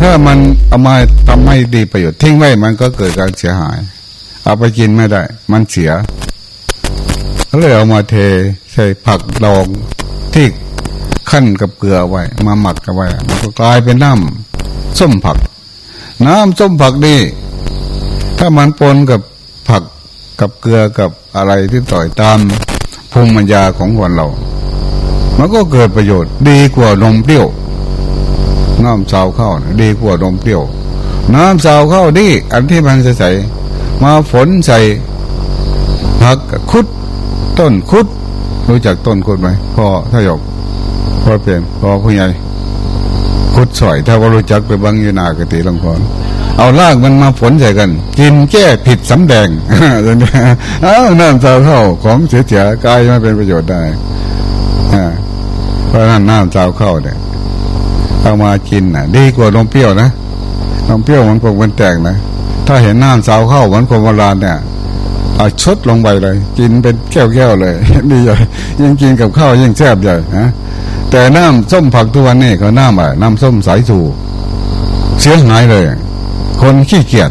ถ้ามันเอามาทำไม่ดีประโยชน์ทิ้งไว้มันก็เกิดการเสียหาย เอาไปกินไม่ได้ มันเสียก็เลยเอามาเทใส่ผักดองที่ขั้นกับเกลือไว้ มาหมักกันไว้มันก็กลายเป็นน้ำส้มผัก น้ำส้มผักนี่ถ้ามันปนกับผักกับเกลือกับอะไรที่ต่อยตามภูมิปัญญาของคนเรา มันก็เกิดประโยชน์ดีกว่านมเปรี้ยว น้ำสาวเข้าวดีกว่านมเปรี้ยว น้ำสาวเข้าวดีอันที่มันใส่มาฝนใส่ผักคุด ต้นคุด รู้จักต้นคุดไหมพ่อถ้าหยกพ่อเปลี่ยนพ่อผู้ใหญ่คุดสอย ถ้าว่ารู้จักไปบังยูนากติลงพรเอาลากมันมาฝนใส่กัน กินแก้ผิดสำแดงเอาน้ำสาวเข้าของเสียๆกายไมาเป็นประโยชน์ได้เพราะนั้นน้ำสาวเข้าเนี่ย เอามากินนะดีกว่านมเปรี้ยวนะนมเปรี้ยวมันคงมันแตกนะ ถ้าเห็นน้ำสาวเข้ามันคนโบราณเนี่ยเอาชดลงไปเลย กินเป็นแก้วๆเลยดีใหญ่ยิ่งกินกับข้าวยิ่งแซ่บใหญ่นะแต่น้ำส้มผักทุกวันนี่เขาน้ำอะไรน้ำส้มสายสูเสียหายเลย คนขี้เกียจ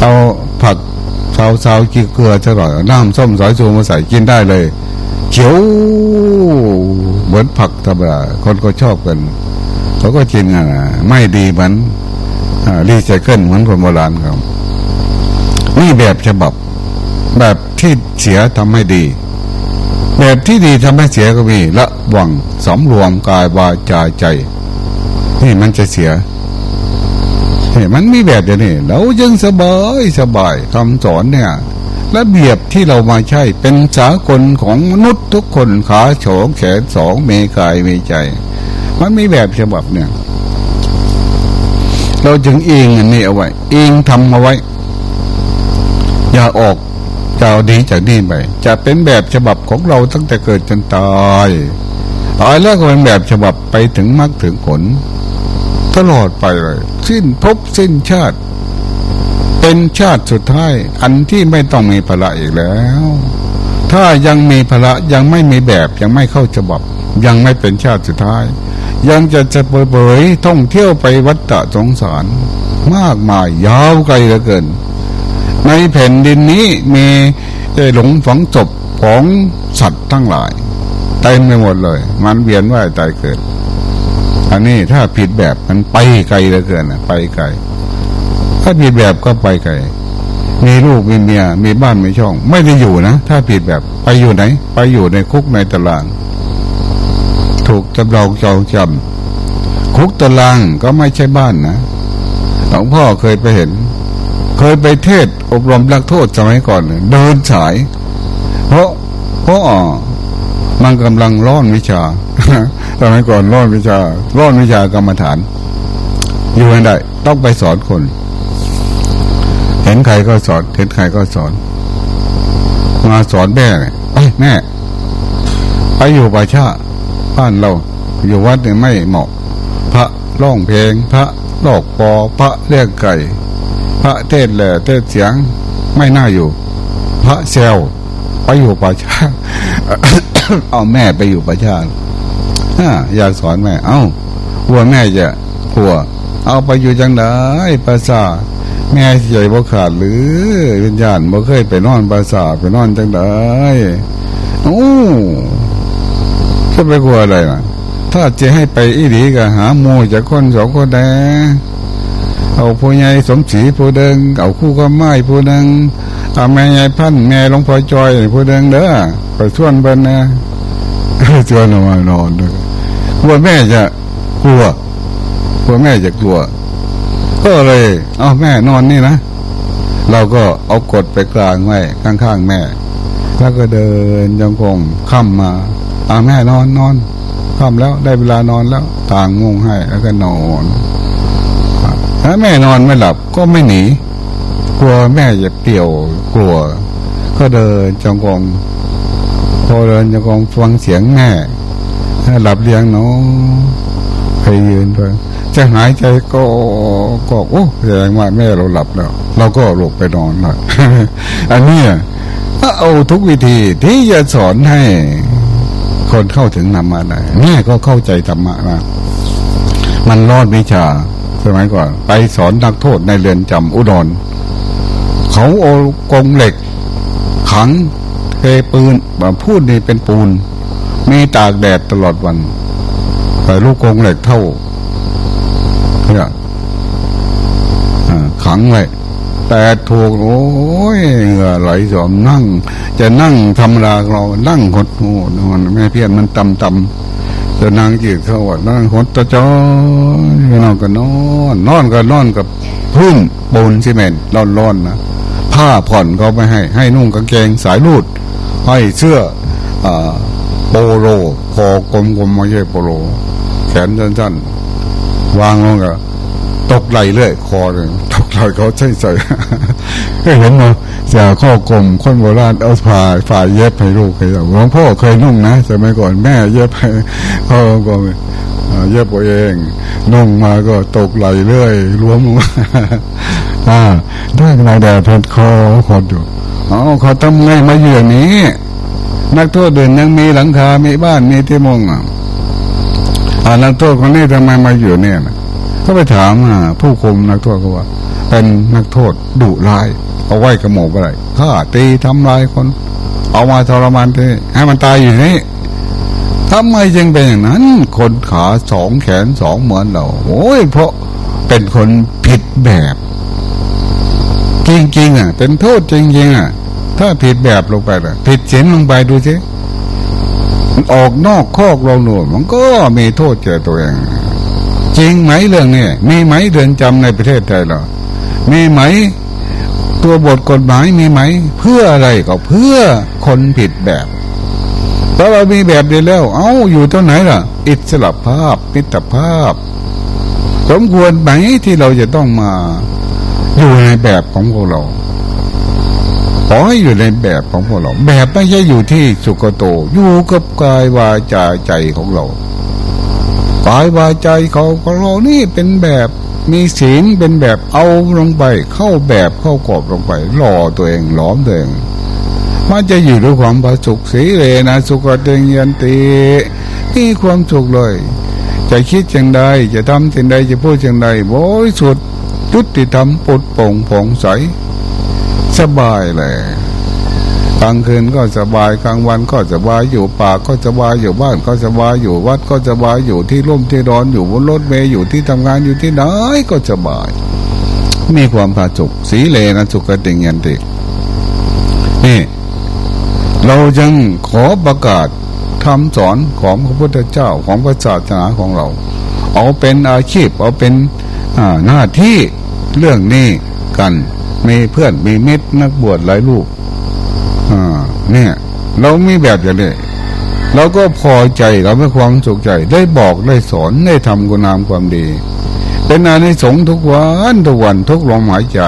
เอาผักสาวสาวกีเกลือจะหน่อยน้ำส้มสายชูมาใส่กินได้เลย เขียวเหมือนผักธรรมดาคนก็ชอบกัน เขาก็กินอะไม่ดีเหมือนรีไซเคิลเหมือนคนโบราณครับนี่แบบฉบับ แบบที่เสียทำให้ดี แบบที่ดีทำให้เสียก็มีละวังสมรวมกายวาจาใจ นี่มันจะเสียนี่มันมีแบบอย่างนี้เรายังสบายสบายคำสอนเนี่ย ระเบียบที่เรามาใช้เป็นสากลของมนุษย์ทุกคนขาโฉงแขนสองเมกายเมใจ มันมีแบบฉบับเนี่ย เราจึงเองอันนี้เอาไว้ เองทำเอาไว้ อย่าออกจะเอาดีจากนี่ไป จะเป็นแบบฉบับของเราตั้งแต่เกิดจนตายตายแล้วก็เป็นแบบฉบับไปถึงมรรคถึงผลตลอดไปเลย สิ้นภพสิ้นชาติ เป็นชาติสุดท้าย อันที่ไม่ต้องมีภาระอีกแล้ว ถ้ายังมีภาระยังไม่มีแบบยังไม่เข้าฉบับ ยังไม่เป็นชาติสุดท้าย ยังจะจะเผยท่องเที่ยวไปวัฏฏะสงสาร มากมายยาวไกลเหลือเกิน ในแผ่นดินนี้มีหลงฝังศพของสัตว์ทั้งหลายเต็มไปหมดเลย มันเวียนว่ายตายเกิด อันนี้ถ้าผิดแบบมันไปไกลเหลือเกินไปไกล ถ้าผิดแบบก็ไปไกลมีลูกมีเมียมีบ้านมีช่อง ไม่ได้อยู่นะถ้าผิดแบบไปอยู่ไหน ไปอยู่ในคุกในตาราง ถูกจำลองจองจำคุกตารางก็ไม่ใช่บ้านนะหลวงพ่อเคยไปเห็น เคยไปเทศอบรมนักโทษสมัยก่อน เดินสาย เพราะเพราะมันกำลังร้อนวิชาสมัยก่อนร้อนวิชาร้อนวิชากรรมฐาน อยู่ไม่ได้ต้องไปสอนคน ห็นใครก็สอน เห็นใครก็สอน มาสอนแม่เนี่ยไปแม่ ไปอยู่ป่าชาบ้านเรา อยู่วัดเนี่ยไม่เหมาะ พระร้องเพลง พระลอกปอพระเรียกไก่ พระเทศแหล่เทศเสียงไม่น่าอยู่ พระเซลไปอยู่ป่าชาเอาแม่ไปอยู่ป่าชาอยากสอนแม่ เอา้ากลัวแม่จะกลัว เอาไปอยู่จังไดภาษา แม่ใหญ่บ่ขาดหรือวิญญาณบ่เคยไปนอนภาษาไปนอนจังไดโอ้จะไปกลัวอะไรนะถ้าจะให้ไปอีดีก็หาโมจากคนสองคนแดเอาผู้ใหญ่สมศรีผู้เดิงเอาคู่ก็ไม้ผู้เดิงเอาแม่ใหญ่พันแม่หลวงพ่อจอยผู้เดิงเด้อไปชวนเบิ้นนะชวนออกมานอนด้วยกลัวแม่จะกลัวกลัวแม่จะกลัว ก็เลย เอาแม่นอนนี่นะ เราก็เอากดไปกลางไว้ข้างๆแม่ แล้วก็เดินยังคงค่ำมาอาแม่นอนนอนค่ำแล้วได้เวลานอนแล้วต่างงงให้แล้วก็นอนถ้าแม่นอนไม่หลับก็ไม่หนี กลัวแม่จะเปี่ยวกลัว ก็เดินจงกงพอเดินจงกงฟังเสียงแม่หลับเลี้ยงเนาะ ไปยืนไปจะหายใจก็ก็โอ้แสดงว่าแม่เราหลับแล้ว เราก็หลบไปนอนละอันนี้เอาทุกวิธีที่จะสอนให้คนเข้าถึงนำมาได้แม่ก็เข้าใจธรรมะนะมันรอดวิชาสมัยก่อน ไปสอนนักโทษในเรือนจำอุดรเขาโอกงเหล็ก ขังเทปืนแบบพูดนี่เป็นปูน มีตากแดดตลอดวัน ส่ลูกกงเหล็กเท่าเนี่ยขังไว้แต่ถูกโอ้ยเหงื่อไหลสอมนั่ง จะนั่งทำราเรานั่งหดหูมันแม่เพี้ยนมันตำตำจะนั่งจีดเขาว่านั่งหดตะจอยนอนก็นอนนอนก็นอนกับพื้นปูนซีเมนต์ร้อนๆนะผ้าผ่อนเขาไม่ให้ ให้นุ่งกางเกงสายรูดให้เสื้ออโปโลคอกลมๆไม่ใช่โปโล แขนสั้นๆวางลงกับตกไหลเรื่อยคอเลยตกไหลเขาใช่ใส่ก็เห็นมาเสียข้อกลมคนโบราณเอาฝ่าฝ่ายเย็บให้ลูกเคยหลวงพ่อเคยนุ่งนะสมัยก่อนแม่เย็บให้พ่อก็เย็บตัวเองนุ่งมาก็ตกไหลเรื่อยรวมลงอ่าได้กระดาษเพชรคอคอดูอ๋อเขาทำไงมาอยู่อย่างนี้ นักโทษเดินยังมีหลังคา มีบ้าน มีที่มงอะ อานักโทษคนนี้ทำไมมาอยู่เนี่ยนะก็ไปถามผู้คุมนักโทษเขาว่า เป็นนักโทษดุร้าย เอาไว้กระหม่อมอะไรฆ่าตีทำลายคน เอามาทรมานทีให้มันตายอยู่นี่ทำไมจึงเป็นอย่างนั้น คนขาสองแขนสองเหมือนเราโอ้ยเพราะเป็นคนผิดแบบ จริงๆอะ เป็นโทษจริงๆอะ ถ้าผิดแบบลงไปล่ะผิดศีลลงไปดูสิ ออกนอกคอกเราหนูมันก็มีโทษเจอตัวเอง จริงไหมเรื่องนี้มีไหมเดือนจำในประเทศไทยเรามีไหมตัวบทกฎหมายมีไหม เพื่ออะไรก็เพื่อคนผิดแบบถ้าเรามีแบบเดียวแล้ว เอา้าอยู่ตรงไหนล่ะ อิสระภาพมิตรภาพ สมควรไหมที่เราจะต้องมา อยู่ในแบบของพวกเรา ขอให้อยู่ในแบบของพวกเรา แบบไม่ใช่อยู่ที่สุกโต อยู่กับกายวาจาใจของเรากายวาใจเขาของเรานี่เป็นแบบมีศีลเป็นแบบเอาลงไป เข้าแบบเข้ากรอบลงไปหล่อตัวเองหลอมตัวเองมันจะอยู่ด้วยความประสุขสีเลนะสุขเตงยันติมีความสุขเลย จะคิดอย่างใดจะทำสิ่างใดจะพูดอย่างใดบริสุทธิ์ยุติธรรมปุดป่งผ่องใส สบายเลยกลางคืนก็สบายกลางวันก็สบายอยู่ป่าก็สบายอยู่บ้านก็สบายอยู่วัดก็สบายอยู่ที่ร่มที่ร้อนอยู่บนรถเมย์อยู่ที่ทำงานอยู่ที่ไหนก็สบาย มีความผาสุกสีเลนะสุกติงยันตินี่เรายังขอประกาศคำสอนของพระพุทธเจ้าของพระศาสนาของเรา เอาเป็นอาชีพเอาเป็นหน้าที่เรื่องนี้กัน มีเพื่อนมีมิตรนักบวชหลายลูกอ่าเนี่ย เรามีแบบอย่างนี้เราก็พอใจเราไม่ความสุขใจ ได้บอกได้สอนได้ทำกุณามความดี เป็นอานิสงส์ทุกวันทุกวันทุกลมหายใจ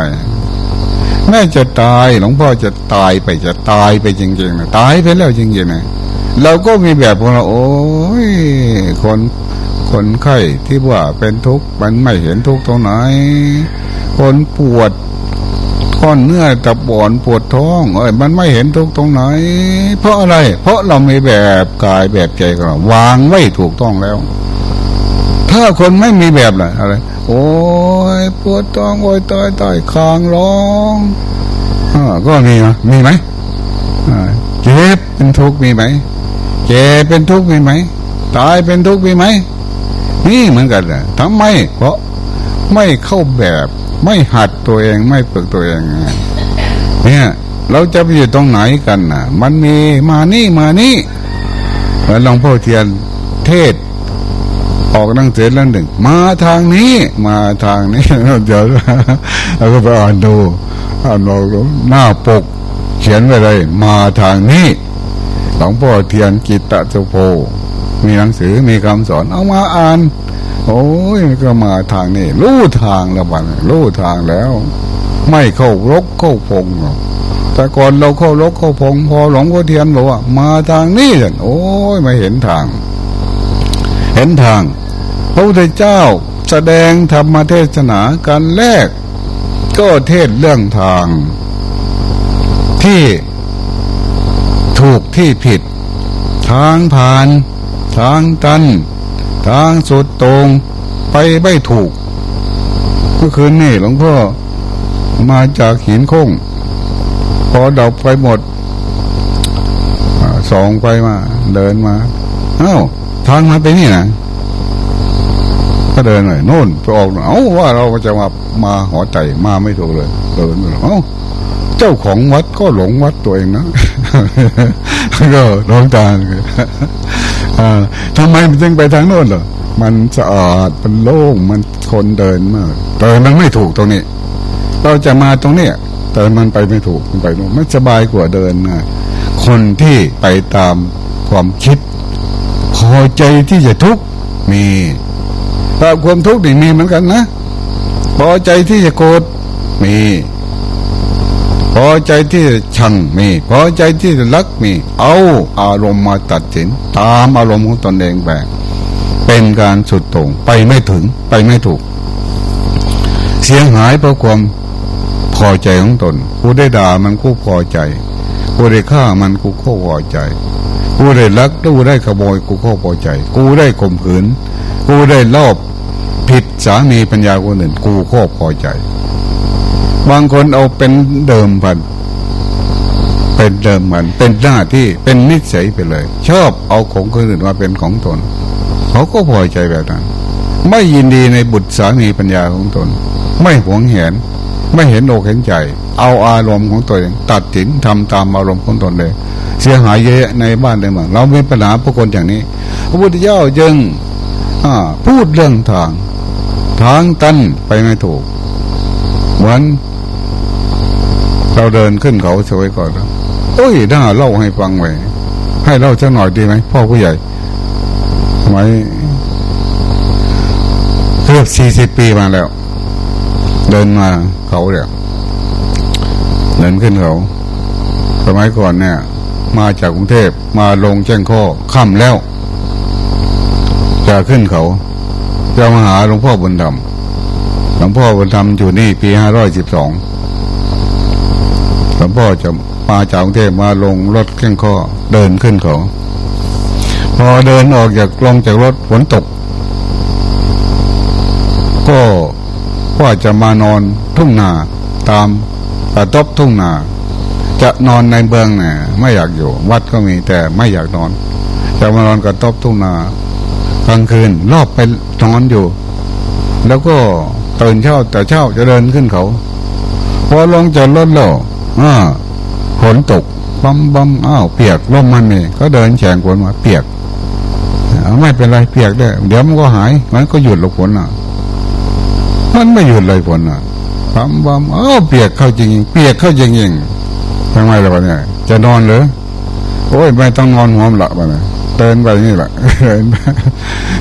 แม่จะตายหลวงพ่อจะตายไปจะตายไปจริงๆนะตายไปแล้วจริงๆนะเราก็มีแบบของเราโอ้ยคนคนไข้ที่ว่าเป็นทุกข์มันไม่เห็นทุกข์ตรงไหน คนปวด ก้อนเนื้อตับบอนปวดท้องเอ้ยมันไม่เห็นทุกตรงไหน เพราะอะไร เพราะเรามีแบบกายแบบใจของเราวางไว้ถูกต้องแล้ว ถ้าคนไม่มีแบบอะไรอะไร โอ้ยปวดท้องโอ้ยตายตายคางร้องอก็มีมมีไหมเจ็บเป็นทุกข์มีไหมเจ็บเป็นทุกข์มีไหมตายเป็นทุกข์มีไหมนี่เหมือนกันเลยทำไมเพราะไม่เข้าแบบ ไม่หัดตัวเองไม่ฝึกตัวเอง เนี่ยเราจะไปอยู่ตรงไหนกันน่ะ มันมีมานี่มานี่แล้วหลวงพ่อเทียนเทศ ออกนั่งเสร็จแล้วหนึ่ง มาทางนี้ มาทางนี้เราจะเราก็ไปอ่านดูอ่านเราหน้าปก เขียนไว้เลย มาทางนี้หลวงพ่อเทียนกิตตะโจโพมีหนังสือมีคำสอนเอามาอ่าน โอ้ยก็มาทางนี้รู้ทางแล้วบันรู้ทางแล้ว ไม่เข้ารกเข้าพงหรอกแต่ก่อนเราเข้ารกเข้าพง พอหลวงพ่อเทียนบอกว่า มาทางนี้เลยโอ้ยไม่เห็นทาง เห็นทาง พระพุทธเจ้าแสดงธรรมเทศนาการแรก ก็เทศเรื่องทาง ที่ถูกที่ผิด ทางผ่าน ทางตัน ทางสุดตรงไปไม่ถูก เมื่อคืนนี่หลวงพ่อมาจากหินคงพอดับไปหมดสองไปมา เดินมา เอ้า ทางมาไปนี่นะก็เดินหน่อยโน่นไปออกเอ้าว่าเราจะมามาหอใจมาไม่ถูกเลยเดินเอ้าเจ้าของวัดก็หลงวัดตัวเองนะ ก็ร้องตางทำไมมันจึงไปทางโน้นเหรอมันสะอาดมันโล่งมันคนเดินมากเดินมันไม่ถูกตรงนี้ เราจะมาตรงนี้แต่มันไปไม่ถูกมันไปโน่นไม่สบายกว่าเดินนะคนที่ไปตามความคิดพอใจที่จะทุกข์มีแต่ความทุกข์นี่มีเหมือนกันนะพอใจที่จะโกรธมี อใจที่ชังมี พอใจที่รักมี เอาอารมณ์มาตัดสิน ตามอารมณ์ของตนเองแบบเป็นการสุดโต่งไปไม่ถึงไปไม่ถูก เสียหายเพราะความพอใจของตนกูได้ด่ามันกูพอใจกูได้ฆ่ามันกูก็พอใจกูได้ลักกูได้ขโมยกูก็พอใจ กูได้ข่มขืน กูได้ลอบผิดสามีปัญญาคนอื่นกูก็พอใจ บางคนเอาเป็นเดิมพันเป็นเดิมมันเป็นหน้าที่เป็นนิสัยไปเลย ชอบเอาของคนอื่นมาเป็นของตน เขาก็พอใจแบบนั้น ไม่ยินดีในบุตรสามีปัญญาของตน ไม่หวงแหน ไม่เห็นอกเห็นใจ เอาอารมณ์ของตัวเองตัดสินทำตามอารมณ์ของตนเลย เสียหายเยอะในบ้านในเมืองเราไม่ปัญหาพวกคนอย่างนี้ พระพุทธเจ้าจึงพูดเรื่องทาง ทางตันไปไม่ถูกเหมือน เราเดินขึ้นเขาสวยก่อนโอ้ยน่าเล่าให้ฟังไว้ให้เล่าสักหน่อยดีไหมพ่อผู้ใหญ่ไว้เกือบสี่สิบปีมาแล้ว เดินมาเขาเดี่ยเดินขึ้นเขาสมัยก่อนเนี่ย มาจากกรุงเทพมาลงแจ้งข้อค่ำแล้ว จะขึ้นเขาจะมาหาหลวงพ่อบุญธรรมหลวงพ่อบุญธรรมอยู่นี่ปีห้าร้อยสิบสอง ลวงพ่อจะมาจากกรุงเทพมาลงรถแข้งข้อเดินขึ้นเขา พอเดินออกจากลงจากรถฝนตก ก็ว่าจะมานอนทุ่งนาตามกระตบทุ่งนา จะนอนในเบืองเนี่ยไม่อยากอยู่ วัดก็มีแต่ไม่อยากนอน จะมานอนกระตบทุ่งนากลางคืนรอบไปนอนอยู่ แล้วก็ตื่นเช้าแต่เช้าจะเดินขึ้นเขา พอลงจากรถแล้ว อ่าฝนตกบัมบัมอ้าวเปียกลมมันนี่ก็เดินแฉงฝนมาเปียกไม่เป็นไรเปียกได้ เดี๋ยวมันก็หายมันก็หยุดหลบฝนอะ มันไม่หยุดเลยฝนอะปั๊มปั๊มอ้าวเปียกเข้าจริงเปียกเข้าจริงจริงทำไมล่ะวะเนี่ย จะนอนหรือโอ้ยไม่ต้องนอนหัวมละมาเลยเดินไปนี่แหละ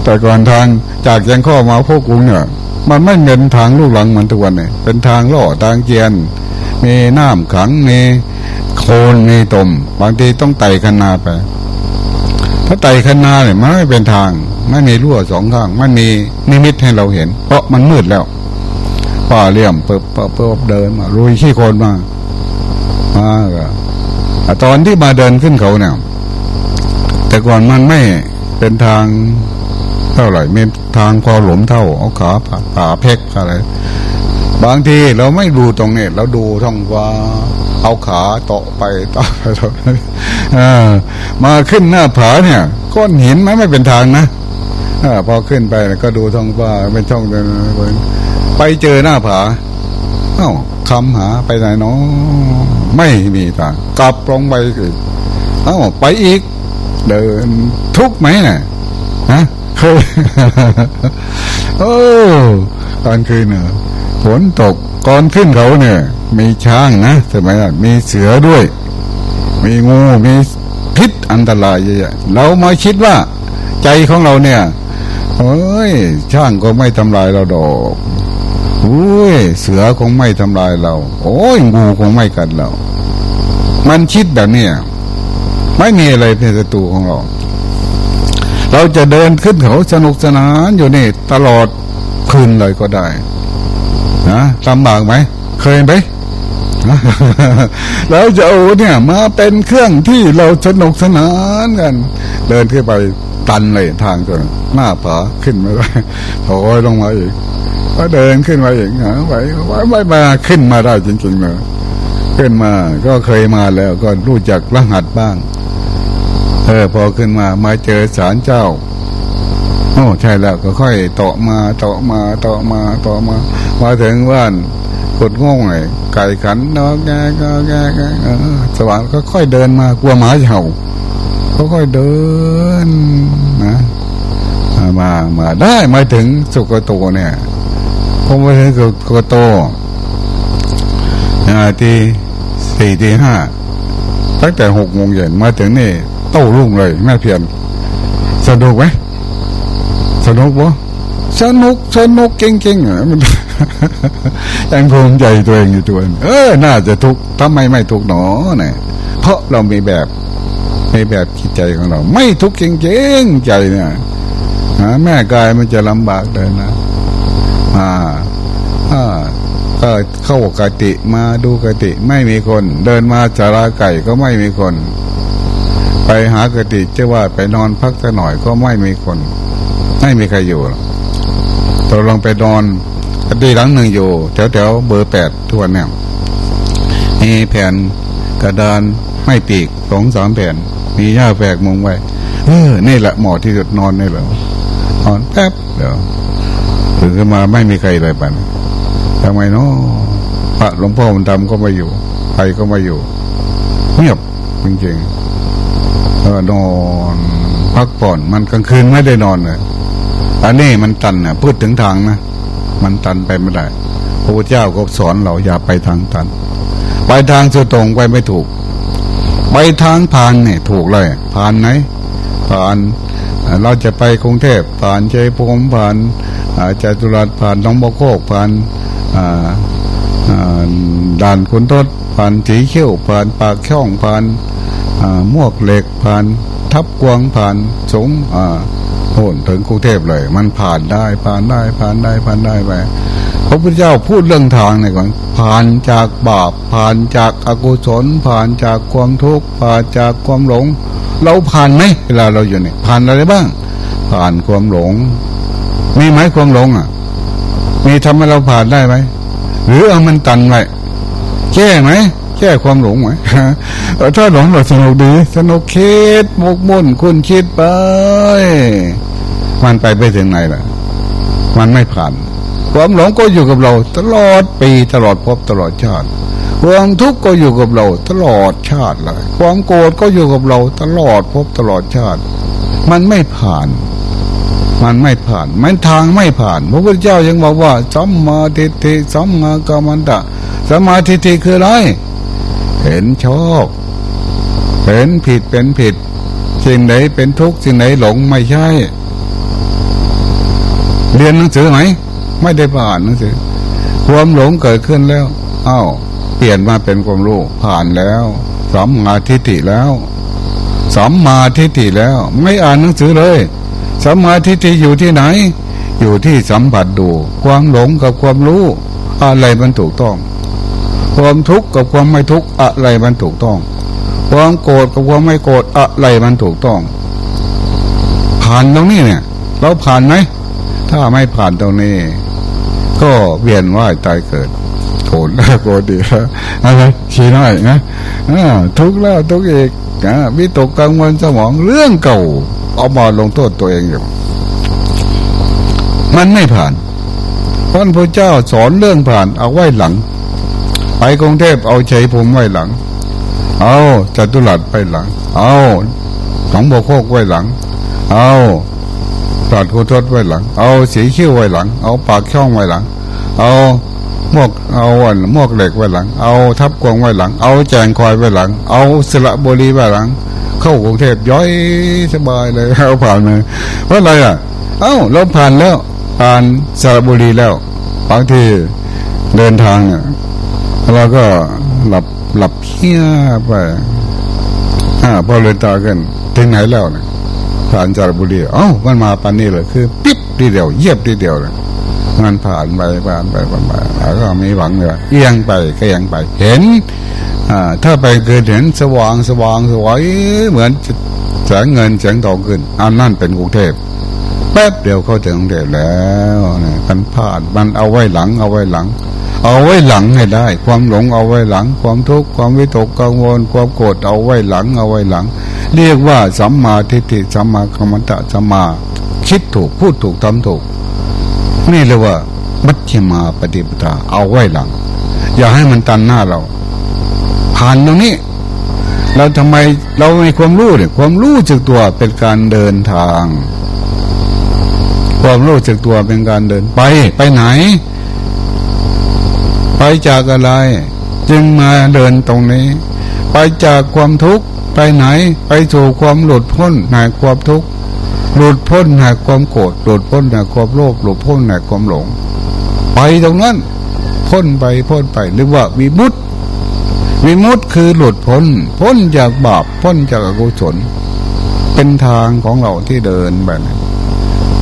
แต่ก่อนทางจากแยงข้อมาพวกกรุงเนี่ย มันไม่เป็นทางลูกหลังเหมือนทุกวันเนี่ยเป็นทางล่อทางเกียน มีน้ำขังมีโคลนมีตม บางทีต้องไต่คันนาไป ถ้าไต่คันนาเนี่ยมันไม่เป็นทาง ไม่มีรั่วสองข้างไม่มีนิมิตให้เราเห็น เพราะมันมืดแล้วป่าเลี่ยมเปิบเปิบเปิบเดินมาลุยขี้โคลนมามาก็ตอนที่มาเดินขึ้นเขาเนี่ย แต่ก่อนมันไม่เป็นทางเท่าไหร่มีทางพอหลมเท่าเอาขาป่าเพกอะไร บางทีเราไม่ดูตรงนี้เราดูท้องว่าเอาขาเตาะไปต่อไปต่อมาขึ้นหน้าผาเนี่ยก้อนหินมันไม่เป็นทางนะอพอขึ้นไปก็ดูท้องฟ้าเป็นช่องเดินไปเจอหน้าผา เอ้าคำหาไปไหนเนาะไม่มีทางกลับลงไปอีกเอ้าไปอีก เดินทุกไหมเนี่ยฮะเคยโอ้ตอนคืนเนี่ย ฝนตกก่อนขึ้นเขาเนี่ย มีช้างนะสมัยนั้นมีเสือด้วย มีงูมีพิษอันตรายเยอะเรามาคิดว่า ใจของเราเนี่ยเฮ้ยช้างก็ไม่ทำลายเราดอกโอ้ยเสือคงไม่ทำลายเรา โอ้ยงูคงไม่กัดเรา มันคิดแบบนี้ไม่มีอะไรเป็นศัตรูของเรา เราจะเดินขึ้นเขาสนุกสนานอยู่นี่ ตลอดคืนเลยก็ได้ นะลำบากไหม เคยไหมแล้วจะเอาเนี่ยมาเป็นเครื่องที่เราสนุกสนานกัน เดินขึ้นไปตันเลยทางตัวหน้าผาขึ้นไม่ได้ถอยลงมาอีกก็เดินขึ้นมาอีกหาไปไม่มาขึ้นมาได้จริงๆเลยขึ้นมาก็เคยมาแล้วก็รู้จักรหัสบ้าง เออพอขึ้นมามาเจอศาลเจ้า อ้ใช่แล้วก็ค่อยเตาะมาเตาะมาเตาะมาเตาะมามาถึงบ้านกดง่งเลยไก่ขันนอแกก็แกแกสว่างก็ค่อยเดินมากลัวหมาเห่าเขาค่อยเดินนะมามาได้มาถึงสุกโตเนี่ยพอมาถึงสุกโตทีสี่ทีห้าตั้งแต่หกโมงเย็นมาถึงนี่โต้รุ่งเลยแม่เพียนสนุกไหม สนุกปะสนุกสนุกเก่งๆอะมันยังภูมิใจตัวเองอยู่ตัวเออ น่าจะทุกทำไมไม่ทุกหนอเนี่ยเพราะเรามีแบบในแบบจิตใจของเรา ไม่ทุกข์จริงๆใจเนี่ยแม่กายมันจะลำบากเลยนะอ่าอ่าก็เข้ากติมาดูกติไม่มีคน เดินมาจาราไก่ก็ไม่มีคน ไปหากติจะว่าไปนอนพักสักหน่อยก็ไม่มีคน ไม่มีใครอยู่ตกลองไปนอนกติหลังหนึ่งอยู่แถวแถวเบอร์แปดทวนเนี่ยมีแผ่นกระดานไม่ปีกสองสามแผ่น มีหญ้าแฝกมุงไว้เออนี่แหละหมอที่สุดนอนนี่แหละนอนแป๊บเดี๋ยวถึงขึ้นมาไม่มีใครเลยปันทำไมเนาะพระหลวงพ่อมันดำก็มาอยู่ใครก็มาอยู่เงียบจริงๆแล้วนอนพักผ่อนมันกลางคืนไม่ได้นอนเลย อันนี้มันตันนี่ยพูดถึงทางนะมันตันไปไม่ได้พระพุทธเจ้าก็สอนเราอย่าไปทางตัน ไปทางสุดตรงไปไม่ถูก ไปทางผ่านเนี่ยถูกเลยผ่านไหนผ่านเราจะไปกรุงเทพผ่านใจภูมิผ่านจตุรัสผ่านน้องบกโคกผ่านด่านคุณทศผ่านสีเขี้ยวผ่านปากช่องผ่านมวกเหล็กผ่านทับกวงผ่านสม โหนถึงกรุงเทพเลย มันผ่านได้ผ่านได้ผ่านได้ผ่านได้ไปพระพุทธเจ้าพูดเรื่องทางเนี่ยก่อนผ่านจากบาปผ่านจากอกุศลผ่านจากความทุกข์ผ่านจากความหลง เราผ่านไหมเวลาเราอยู่เนี่ยผ่านอะไรบ้าง ผ่านความหลง มีไหมความหลงอะ มีทำให้เราผ่านได้ไหมหรือเอามันตันไว้แก้ไหมแก้ความหลงไหมถ้าหลงเราสนุกดี สนุกคิดมกมุ่นคุณคิดไป มันไปไปถึงไหนล่ะ มันไม่ผ่าน ความหลงก็อยู่กับเรา ตลอดปีตลอดพบตลอดชาติความทุกข์ก็อยู่กับเรา ตลอดชาติเลยความโกรธก็อยู่กับเรา ตลอดพบตลอดชาติ มันไม่ผ่าน มันไม่ผ่าน มันทางไม่ผ่าน พระพุทธเจ้ายังบอกว่าสัมมาทิฏฐิสัมมากรรมันตะสัมมาทิฏฐิคืออะไร เห็นชอบเห็นผิดเป็นผิดสิ่งไหนเป็นทุกข์สิ่งไหนหลงไม่ใช่ เรียนหนังสือไหมไม่ได้ผ่านหนั่นสิความหลงเกิดขึ้นแล้วอ้าวเปลี่ยนมาเป็นความรู้ผ่านแล้วสัมมาทิฏฐิแล้วสัมมาทิฏฐิแล้ว ไม่อ่านหนังสือเลยสัมมาทิฏฐิอยู่ที่ไหน อยู่ที่สัมผัสดู ความหลงกับความรู้อะไรมันถูกต้อง ความทุกข์กับความไม่ทุกข์อะไรมันถูกต้อง ความโกรธกับความไม่โกรธอะไรมันถูกต้อง ผ่านตรงนี้เนี่ย เราผ่านไหม ถ้าไม่ผ่านตรงนี้ ก็เวียนว่ายตายเกิดโกรธแล้วโกรธดีแล้วอะไรชี้น้อยนะทุกแล้วทุกอีกนะวิตกกังวลสมองเรื่องเก่า เอามาลงโทษตัวเองอยู่ มันไม่ผ่านพระพุทธเจ้าสอนเรื่องผ่านเอาไว้หลัง ไปกรุงเทพเอาชัยภูมิไว้หลัง เอาจัตุรัสไปหลัง เอาสองโบโคกไว้หลัง เอา ปาดโคทดไว้หลัง เอาสีคิ้วไว้หลัง เอาปากช่องไว้หลัง เอามวกเอาวันมวกเหล็กไว้หลัง เอาทับกวงไว้หลัง เอาแจงคอยไว้หลัง เอาสระบุรีไว้หลัง เข้ากรุงเทพย้อยสบายเลยเอาผ่านมาเพราะอะไรอะ เอ้าเราผ่านแล้วผ่านสระบุรีแล้วบางทีเดินทางเนี่ยเราก็หลับหลับเฮี้ยไปอ่าพอเลยตากันถึงไหนแล้วเนี่ย ผ่านจารบุรีเอ้ามันมาปานนี้เลยคือ ปิ๊บทีเดียวเยียบทีเดียวเลยมันผ่านไปผ่านไปผ่านไปแล้วก็มีหวังเลยเอียงไปก็ยังไป เห็นอ่าถ้าไปเกิดเห็นสว่างสว่างสวยเหมือนแสงเงินแสงทองขึ้นอันนั่นเป็นกรุงเทพแป๊บเดียวเข้าถึงกรุงเทพแล้วนะกันพลาดมันเอาไว้หลัง เอาไว้หลัง เอาไว้หลังให้ได้ ความหลงเอาไว้หลัง ความทุกข์ความวิตกกังวล ความโกรธเอาไว้หลัง เอาไว้หลัง เรียกว่าสัมมาทิฏฐิสัมมาคมันตะสัมมาคิดถูกพูดถูกทำถูก นี่เรียว่า มัชฌิมาปฏิปทาเอาไว้หลัง อย่าให้มันตันหน้าเรา ผ่านตรงนี้ เราทำไมเรามีความรู้เนี่ย ความรู้จึกตัวเป็นการเดินทาง ความรู้จึกตัวเป็นการเดินไป ไปไหน ไปจากอะไร จึงมาเดินตรงนี้ ไปจากความทุกข์ ไปไหนไปสู่ความหลุดพ้นหายความทุกข์หลุดพ้นหายความโกรธหลุดพ้นหายความโลภหลุดพ้นหายความหลง ไปตรงนั้นพ้นไปพ้นไปหรือว่าวิมุตติวิมุตต์คือหลุดพ้น พ้นจากบาปพ้นจากอกุศล เป็นทางของเราที่เดินแบบนี้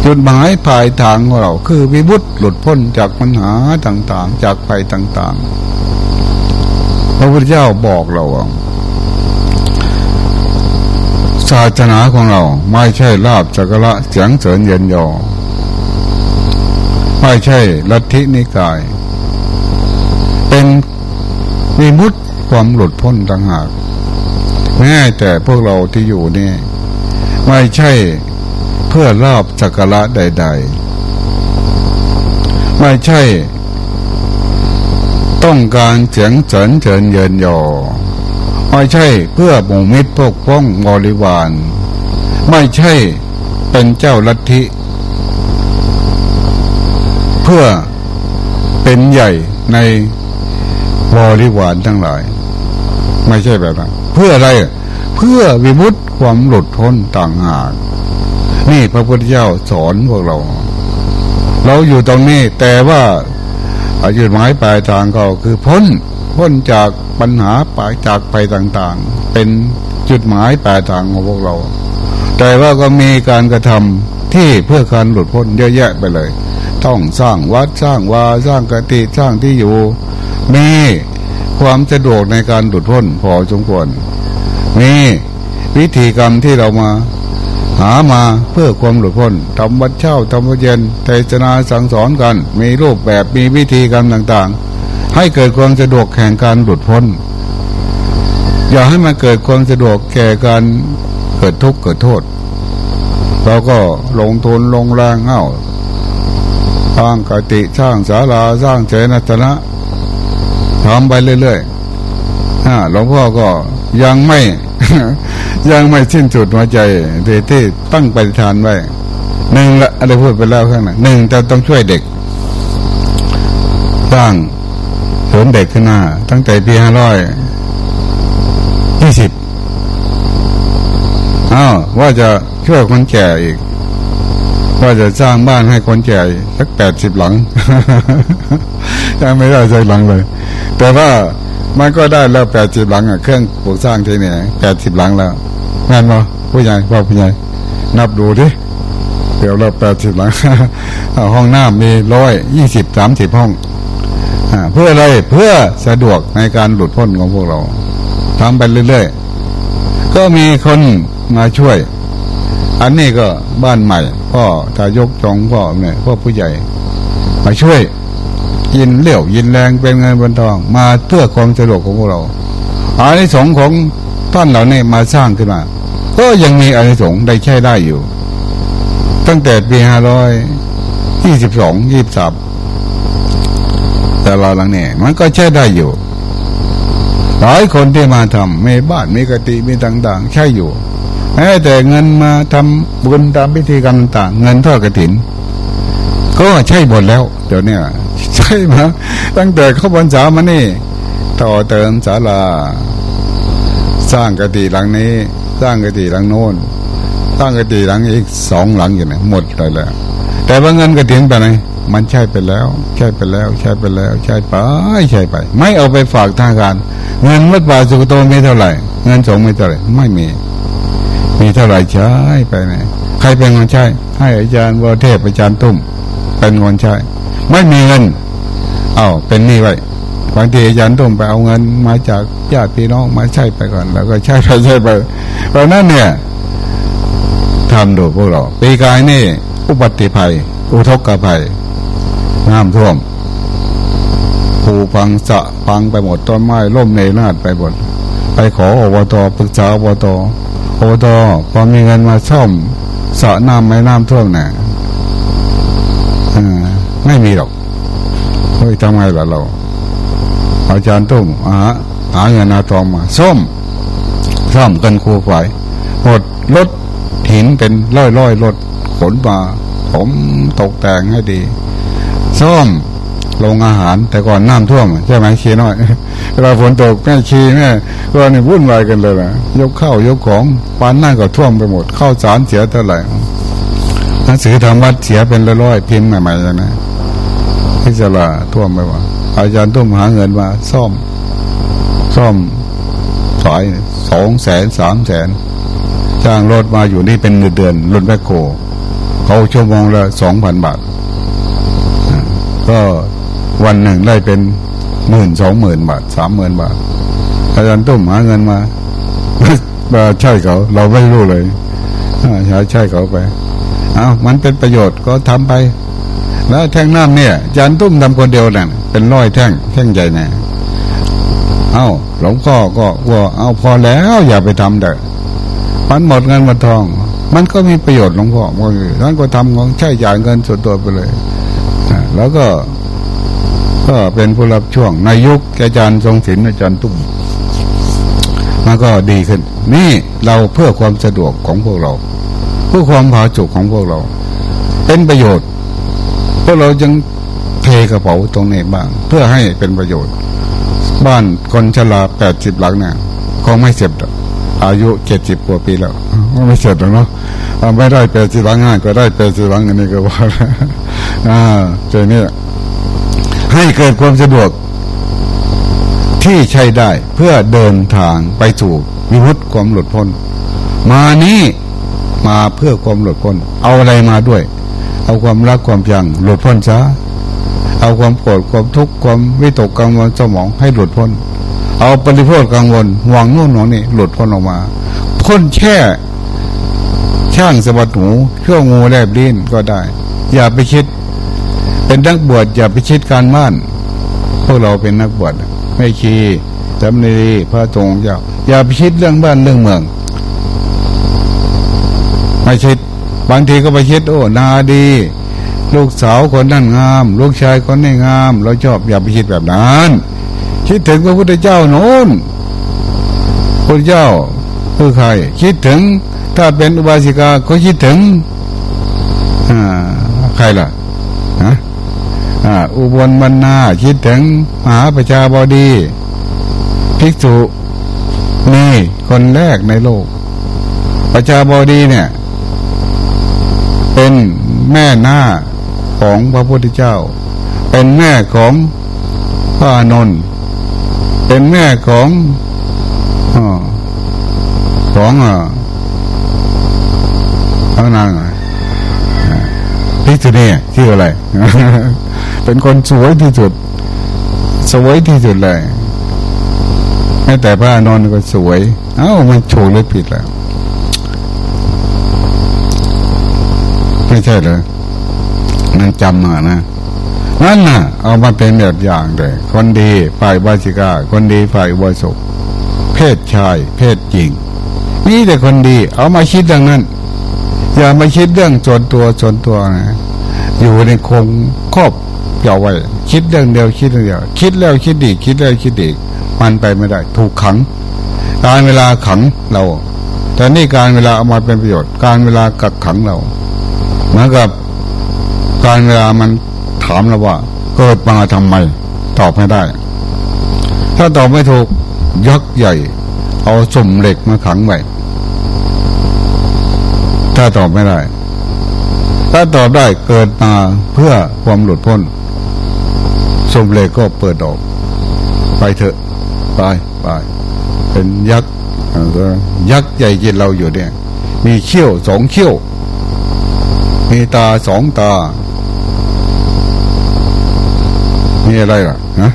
จุดหมายปลายทางของเราคือวิมุตต์หลุดพ้นจากปัญหาต่างๆ จากภัยต่างๆ พระพุทธเจ้าบอกเรา ศาสนาของเรา ไม่ใช่ลาบจักระเสียงเสริญเย็นยอ ไม่ใช่ลัทธินิกาย เป็นวิมุตตความหลุดพ้นต่างหากแม้แต่พวกเราที่อยู่นี่ ไม่ใช่เพื่อลาบจักระใด ๆ ไม่ใช่ ต้องการเสียงเฉินเฉินเยินยอ ไม่ใช่เพื่อหมู่มิตรพวกพ้องบริวาร ไม่ใช่เป็นเจ้าลัทธิ เพื่อเป็นใหญ่ในบริวารทั้งหลาย ไม่ใช่แบบนั้นเพื่ออะไร เพื่อวิมุตติความหลุดพ้นต่างหากนี่พระพุทธเจ้าสอนพวกเรา เราอยู่ตรงนี้แต่ว่าจุหมายปลายทางก็คือพ้นพ้นจาก ปัญหาปายจากไปต่างๆ เป็นจุดหมายปลายทางของพวกเรา แต่ว่าก็มีการกระทำที่เพื่อการหลุดพ้นเยอะแยะไปเลย ต้องสร้างวัดสร้างวาสร้างกติสร้างที่อยู่ มีความสะดวกในการหลุดพ้นพอสมควร มีวิธีกรรมที่เรามาหามาเพื่อความหลุดพ้นทำวัดเช่าทำวัดเย็นเทศนาสั่งสอนกัน มีรูปแบบมีวิธีกรรมต่างๆ ให้เกิดความสะดวกแข่งการหลุดพ้น อย่าให้มันเกิดความสะดวกแก่การเกิดทุกข์เกิดโทษ เราก็ลงทุนลงแรงเอ้าสร้างกติสร้างศาลาสร้างเจนัตนะทำไปเรื่อยๆหลวงพ่อก็ยังไม่ยังไม่สิ้นสุดหัวใจเดที่ตั้งปฏิทานไว้หนึ่งละอะไรพูดไปแล้วข้างหน้าหนึ่งจะต้องช่วยเด็กสร้าง สวนเด็กขึ้นหน้าตั้งแต่ปีห้าร้อยยี่สิบอ้าวว่าจะช่วยคนแก่อีก ว่าจะสร้างบ้านให้คนแก่สักแปดสิบหลังยังไม่ได้ใจหลังเลย แต่ว่ามันก็ได้แล้วแปดสิบหลังอะเครื่องปลูกสร้างที่นี่แปดสิบหลังแล้วงานมาผู้ใหญ่พ่อผู้ใหญ่นับดูดิเดี๋ยวเราแปดสิบหลังห้องน้ำมีร้อยยี่สิบสามสิบห้อง เพื่ออะไรเพื่อสะดวกในการหลุดพ้นของพวกเราทำไปเรื่อยๆ ก็มีคนมาช่วย อันนี้ก็บ้านใหม่พ่อทายกจองพ่อเนี่ยพ่อผู้ใหญ่ มาช่วย ยินเลี้ยวยินแรงเป็นเงินบนทอง มาเพื่อความสะดวกของพวกเราอานิสงส์ของท่านเหล่านี้มาสร้างขึ้นมา ก็ยังมีอานิสงส์ได้ใช้ได้อยู่ ตั้งแต่ปีห้าร้อยยี่สิบสองยี่สิบสาม ต่เราหลังนี้มันก็ใช้ได้อยู่ หลายคนที่มาทำมีบ้านมีกติมีต่าง ๆ ใช่อยู่แม้แต่เงินมาทำบุญตามพิธีกรรมต่างเงินทอดกระถิน ก็ใช่หมดแล้วเดี๋ยวนี้ใช่ไหมตั้งแต่เข้าบรรษามานี่ ต่อเติมศาลา สร้างกติหลังนี้ สร้างกติหลังโน้นสร้างกติหลังอีกสองหลังอยู่นหมดเลยแล้วแต่ว่าเงินกระถิ่นไปไหน มันใช่ไปแล้ว ใช่ไปแล้ว ใช่ไปแล้ว ใช่ไปใช่ไป ไม่เอาไปฝากทางการ เงินวัดป่าสุกโตมีเท่าไหร่ เงินสงไม่เท่าไหร่ไม่มี มีเท่าไหร่ใช้ไปไหนใครเป็นคนใช้ให้อาจารย์วรเทพอาจารย์ตุ้ม เป็นคนใช้ไม่มีเงิน เอาเป็นนี่ไว้บางทีอาจารยันต้องไปเอาเงินมาจากญาติพี่น้องมาใช้ไปก่อน แล้วก็ใช้ไปใช้ไปเพราะนั้นเนี่ยทำดูพวกเราปีกายนี่ อุบัติภัย อุทกภัย น้ำท่วมผูพังสะพังไปหมดต้นไม้ล่มในนาดไปหมดไปขออบตปรึกษาอบตอบตพอมีเงินมาซ่อมสะน้ำไม่น้ำท่วมเนี่ยไม่มีหรอกเฮ้ยทำไงล่ะเรา อาจารย์ตุ้มหาหาเงินนาทองมาซ่อมซ่อมกันครูฝ่ายหดรถหินเป็นร้อยร้อยรถขนมาผมตกแต่งให้ดี ซ่อมลงอาหาร แต่ก่อนน้ำท่วมใช่ไหมชีน้อยเวลาฝนตกแม่ชีแม่ก็นี่วุ่นวายกันเลยนะยกข้าวยกของปานนั่นก็ท่วมไปหมดข้าวสารเสียเท่าไหร่หนังสือทำวัดเสียเป็นร้อยพิมพ์ใหม่ๆนะพิจาราท่วมไปว่าอาจารย์ตุ้มหาเงินมาซ่อม ซ่อมสายสองแสนสามแสนจ้างรถมาอยู่นี่เป็นเดือนรถแมคโครเขาชั่วโมงละสองพันบาท ก็วันหนึ่งได้เป็นหมื่นสองหมื่นบาทสามหมื่นบาท อาจารย์ตุ้มหาเงินมามาใช่เขา เราไม่รู้เลยใช้ใช่เขาไป เอามันเป็นประโยชน์ก็ทำไป แล้วแท่งน้ำเนี่ยอาจารย์ตุ้มทำคนเดียวนั่นเป็นร้อยแท่งแท่งใหญ่แน่เอาหลวงพ่อก็ว่าเอาพอแล้วอย่าไปทำเด้อมันหมดเงินหมดทอง มันก็มีประโยชน์หลวงพ่อว่าท่านก็ทำของใช้จ่ายเงินส่วนตัวไปเลย แล้วก็ก็เป็นผู้รับช่วงในยุคอาจารย์ทรงศิลป์อาจารย์ตุ้มมันก็ดีขึ้น นี่เราเพื่อความสะดวกของพวกเรา เพื่อความผาจุกของพวกเรา เป็นประโยชน์พวกเราจึงเทกระเป๋าตรงนี้บ้าง เพื่อให้เป็นประโยชน์ บ้านคนชราแปดสิบหลังเนี่ยคงไม่เสร็จอายุเจ็ดสิบกว่าปีแล้วไม่เสร็จหรอกเนาะไม่ได้แปดสิบหลังง่ายก็ได้แปดสิบหลังอันนี้ก็ว่า อ่าเจนี่ให้เกิดความสะดวกที่ใช้ได้เพื่อเดินทางไปสู่วิมุตติความหลุดพ้น มานี้มาเพื่อความหลุดพ้น เอาอะไรมาด้วย เอาความรักความยังหลุดพ้นซะเอาความโกรธความทุกข์ความวิตกกังวลสมองให้หลุดพ้น เอาปริโภคกังวลหวังนู่นหวังนี่หลุดพ้นออกมาพ้นแช่ช่างสะบัดหูช่วงงูแลบลิ้นก็ได้ อย่าไปคิด เป็นนักบวชอย่าไปชิดการม่านพวกเราเป็นนักบวชไม่คีจำนีพระตรงเจ้าอย่าไปชิดเรื่องบ้านเรื่องเมืองไม่ชิดบางทีก็ไปชิดโอ้นาดี ลูกสาวคนนั่นงาม ลูกชายคนนี้งาม เราชอบอย่าไปคิดแบบนั้น คิดถึงพระพุทธเจ้าโน้นพระเจ้าคือใคร คิดถึงถ้าเป็นอุบาสิกาก็คิดถึงใครล่ะ อุบลบรรณาคิดถึงมหาประชาบดีภิกษุนี่คนแรกในโลก ประชาบดีเนี่ย เป็นแม่หน้าของพระพุทธเจ้า เป็นแม่ของพระนนท์เป็นแม่ของของอ่าพระนางพิษุนี่ชื่ออะไร เป็นคนสวยที่สุด สวยที่สุดเลยแม้แต่พระนอนก็สวย เอ้ามันโชว์เลยผิดแล้วไม่ใช่เลยนั่นจำมานะ นั่นน่ะ เอามาเป็นแบบอย่างเลย คนดีฝ่ายบาชิกา คนดีฝ่ายบาสุเพศชาย เพศหญิงนี่แต่คนดี เอามาคิดดังนั้น อย่ามาคิดเรื่องส่วนตัวส่วนตัวนะ อยู่ในคงครอบ อย่าไว้ คิดเรื่องเดียวคิดเรื่องเดียว คิดแล้วคิดดีคิดแล้วคิดดีมันไปไม่ได้ ถูกขัง การเวลาขังเราแต่นี่การเวลาเอามาเป็นประโยชน์ การเวลากักขังเราเหมือนกับ การเวลามันถามเราว่า เกิดมาทำไม ตอบไม่ได้ ถ้าตอบไม่ถูกยักษ์ใหญ่ เอาสมเหล็กมาขังไว้ถ้าตอบไม่ได้ ถ้าตอบได้เกิดมาเพื่อความหลุดพ้น สมเลยก็เปิดออก ไปเถอะ ไปไปเป็นยักษ์ยักษ์ใหญ่กินเราอยู่เนี่ย มีเขี้ยวสองเขี้ยว มีตาสองตา มีอะไรล่ะฮะ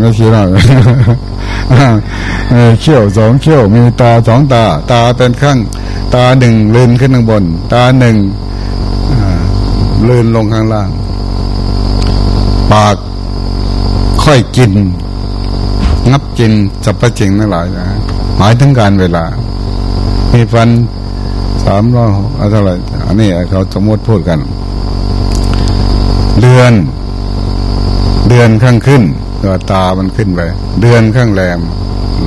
ไม่ใช่หรอกเขี้ยวสองเขี้ยว มีตาสองตา ตาเป็นข้าง ตาหนึ่งลื่นขึ้นข้างบน ตาหนึ่งลื่นลงข้างล่าง ปากค่อยกิน งับกินจับประจิงนั่นหลายนะหมายถึงการเวลา มีฟันสามร้อยอะไรอันนี้เขาสมมติพูดกัน เดือน เดือนข้างขึ้นตัวตามันขึ้นไป เดือนข้างแรม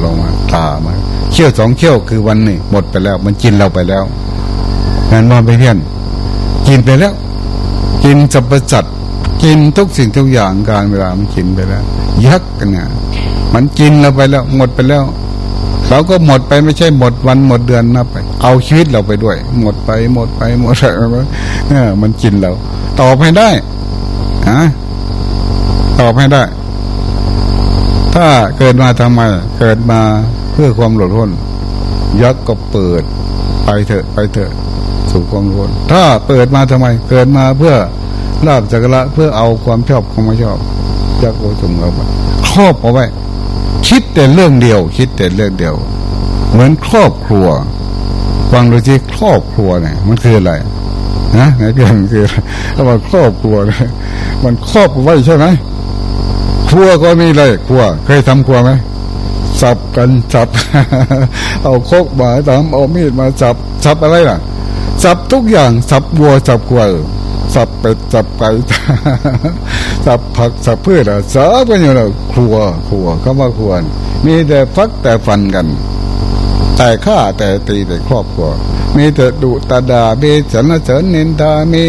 ลงมาตามาเขี้ยวสองเขี้ยวคือวันนี้หมดไปแล้ว มันกินเราไปแล้วงานว่าไปเพี้ยนกินไปแล้ว กินจับประจัด กินทุกสิ่งทุกอย่างการเวลามันกินไปแล้ว ยักกันเนี่ยมันกินเราไปแล้ว หมดไปแล้วเราก็หมดไปไม่ใช่หมดวันหมดเดือนนะไป เอาชีวิตเราไปด้วย หมดไปหมดไปหมดไปเนี่ยมันกินเราตอบให้ได้ฮะตอบให้ได้ ถ้าเกิดมาทำไม เกิดมาเพื่อความหลุดพ้นยักษ์ก็เปิด ไปเถอะไปเถอะสู่ความหลุดพ้นถ้าเปิดมาทำไม เกิดมาเพื่อ ลาบจักระเพื่อเอาความชอบของไม่ชอบยักโอสมเราไปครอบเอาไว้ คิดแต่เรื่องเดียว คิดแต่เรื่องเดียว เหมือนครอบครัว ฟังดูที่ครอบครัวเนี่ย มันคืออะไรนะไหนเพียงคือถ้าว่าครอบครัวเนี่ยมันครอบไว้ใช่ไหมครัวก็มีเลยครัว เคยทำครัวไหมจับกันจับ เอาโคกมาตามเอามีดมาจับจับอะไรล่ะจับทุกอย่างจับวัวจับกวาย สับเป็ดสับไก่สับผักสับพืชอะสับกันอยู่แล้วครัวครัวก็ว่าควรมีแต่ฟักแต่ฟันกัน แต่ฆ่าแต่ตีแต่ครอบครัว มีแต่ดุตาดาเบฉันเฉินเนินดามี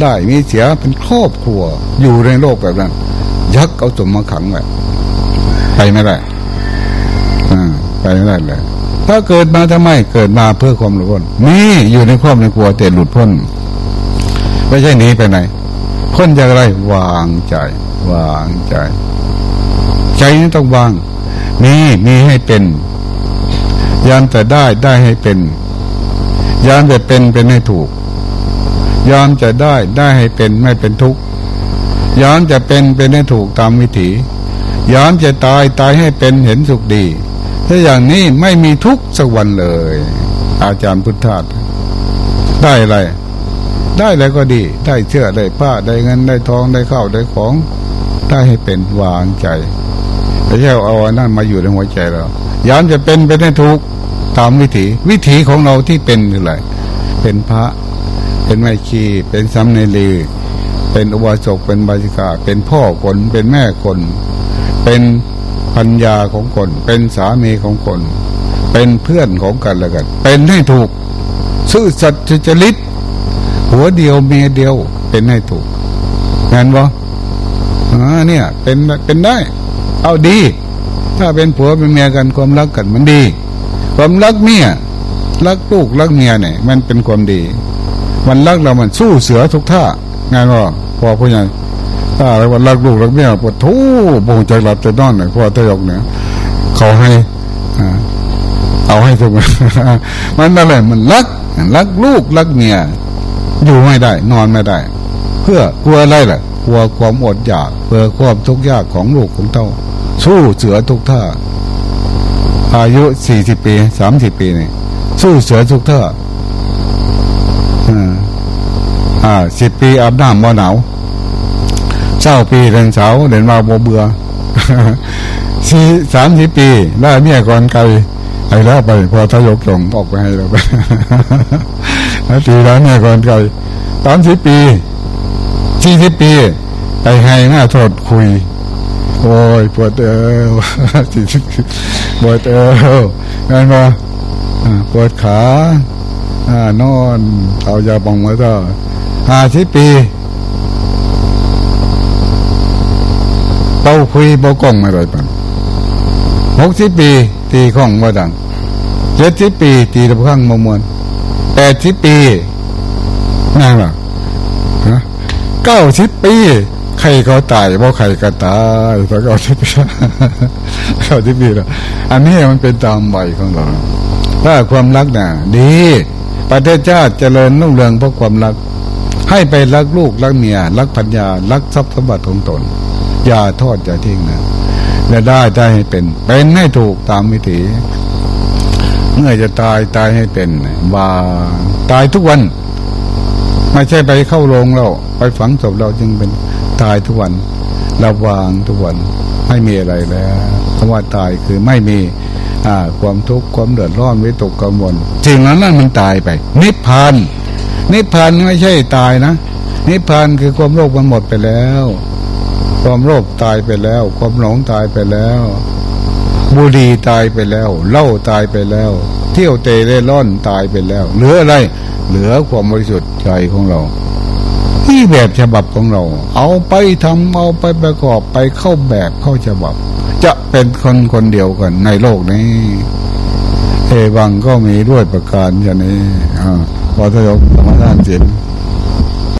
ได้มีเสียเป็นครอบครัว อยู่ในโลกแบบนั้น ยักษ์เอาสมมาขังไว้ไปไม่ได้ไปไม่ได้เลยถ้าเกิดมาทำไมเกิดมาเพื่อความหลุดพ้นมีอยู่ในครอบในครัวแต่หลุดพ้น ไม่ใช่หนีไปไหน พ้นจากอะไรวางใจ วางใจ ใจนี้ต้องวาง มีมีให้เป็น ยามจะได้ได้ให้เป็น ยามจะเป็นเป็นให้ถูก ยามจะได้ได้ให้เป็นไม่เป็นทุกข์ยามจะเป็นเป็นให้ถูกตามวิถี ยามจะตายตายให้เป็นเห็นสุขดี ถ้าอย่างนี้ไม่มีทุกข์สักวันเลย อาจารย์พุทธาได้อะไร ได้แล้วก็ดี ได้เชื่อได้ผ้าได้เงินได้ทองได้ข้าวได้ของ ได้ให้เป็นวางใจไม่ใช่เอาอันนั้นมาอยู่ในหัวใจเรายามจะเป็นเป็นให้ถูกตามวิถี วิถีของเราที่เป็นคืออะไรเป็นพระ เป็นไมคีเป็นสัมเนรีเป็นอุบาสกเป็นบาจิกา เป็นพ่อคนเป็นแม่คน เป็นพัญญาของคน เป็นสามีของคน เป็นเพื่อนของกันแล้วกัน เป็นให้ถูก ซื่อสัตย์จริต หัวเดียวเมียเดียว เป็นให้ถูกงานบ่อ่าเนี่ย เป็นเป็นได้ เอาดี ถ้าเป็นผัวเป็นเมียกันความรักกันมันดี ความรักเมียรักลูกรักเมียเนี่ย มันเป็นความดี มันรักเรามันสู้เสือทุกท่างานว่าพอผู้ใหญ่ถ้าอะไรว่ารักลูกรักเมียปวดทู่บ่งใจหลับใจนอนเนี่ยพ่อทยกเนี่ยเขาให้เอาให้ทุกมันอะไรมันรักรักลูกรักเมีย อยู่ไม่ได้ นอนไม่ได้ เพื่อกลัวอะไรล่ะกลัวความอดอยากเพื่อความทุกข์ยากของลูกของเต้า สู้เสือทุกท่า อายุสี่สิบปีสามสิบปีนี่สู้เสือทุกท่าอ่าสิบปีอาบน้ำบ่หนาวเช้าปีเดินเสาเดินมาโบเบื่อสี่สามสิบปีได้เมียก่อนไกลไอ้แล้วไป พอทยกส่งออกไปให้เราไป นาทีแล้วเนี่ยก่อนไกลสามสิบปีสี่สิบปี ไปให้หน้าโทษคุย โอ้ยปวดเอวสี่สิบปวดเอวงั้นมาปวดขานอนเอายาบองมาต่อห้าสิบปีเต้าคุยเบากล้องไม่ไรปันหกสิบปี ตีข้องมาดังเจ็ดสิบปี ตีตะพังมมวน แปดสิบปีนั่งหรอเก้าสิบปี ใครเขาตายเพราะใครก็ตายพอเก้าสิบปีเก้าสิบปีแล้วอันนี้มันเป็นตามใบของเราถ้าความรักน่ะ ดี ประเทศชาติเจริญรุ่งเรืองเพราะความรัก ให้ไปรักลูกรักเมียรักพัญญารักทรัพย์สมบัติของตน อย่าทอดอย่าทิ้งนะและได้ได้ให้เป็น เป็นให้ถูกตามวิถี เมื่อจะตายตายให้เป็นว่าตายทุกวัน ไม่ใช่ไปเข้าโรงเราไปฝังศพเราจึงเป็นตายทุกวันระวางทุกวันไม่มีอะไรแล้วคำว่าตายคือไม่มีอ่าความทุกข์ความเดือดร้อนวิตกกังวลจริงนั้นนั่นมันตายไป นิพพานนิพพานไม่ใช่ตายนะ นิพพานคือความโลภมันหมดไปแล้ว ความโลภตายไปแล้ว ความหลงตายไปแล้ว บุรีตายไปแล้วเหล้าตายไปแล้ว เที่ยวเตะเล่ร่อนตายไปแล้ว เหลืออะไร เหลือความบริสุทธิ์ใจของเราที่แบบฉบับของเรา เอาไปทำเอาไปประกอบไปเข้าแบบเข้าฉบับ จะเป็นคนคนเดียวกันในโลกนี้เอวังก็มีด้วยประการอย่างนี้อ่าพอทยกธรรมทานเสียน